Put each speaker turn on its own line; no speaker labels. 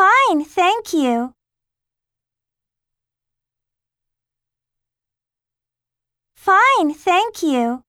Fine, thank you. Fine, thank you.